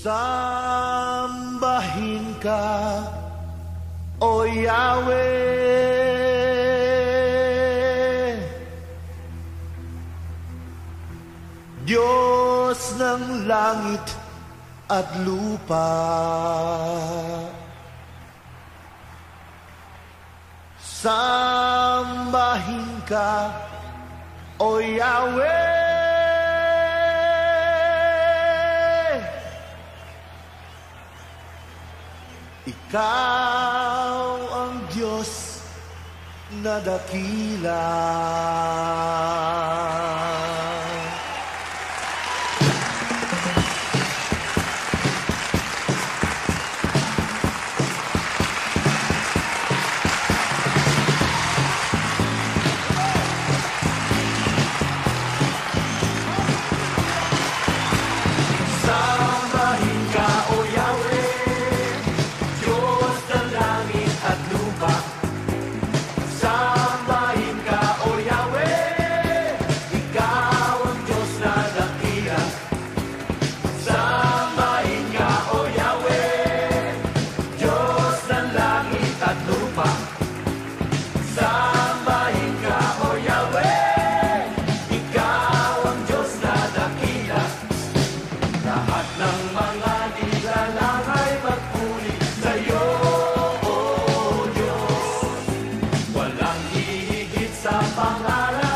Sambahin ka, O Yahweh, Diyos ng langit at lupa. Sambahin ka, O Yahweh, Ikaw ang Diyos na dakila. la la.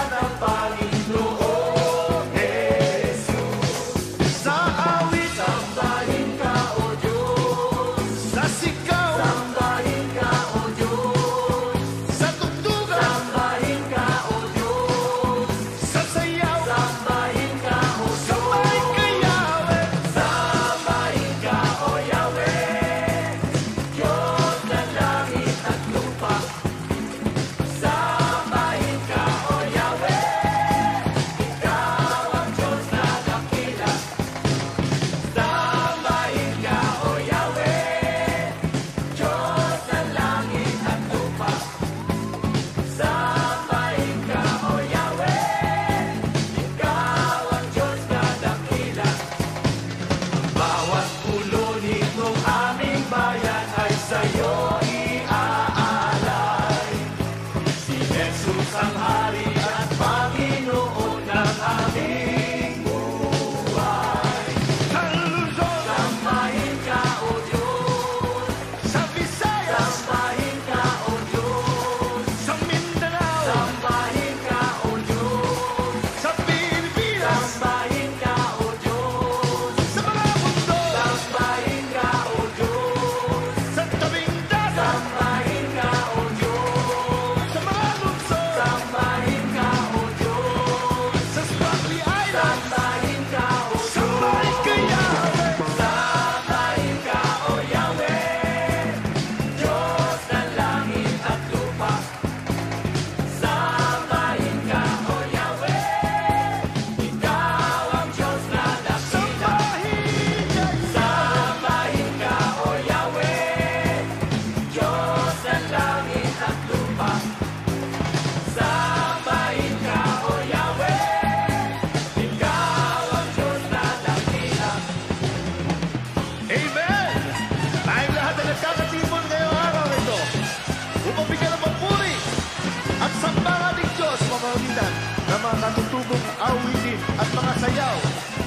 sigaw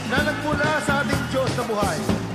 na nagmula sa ating Diyos na buhay.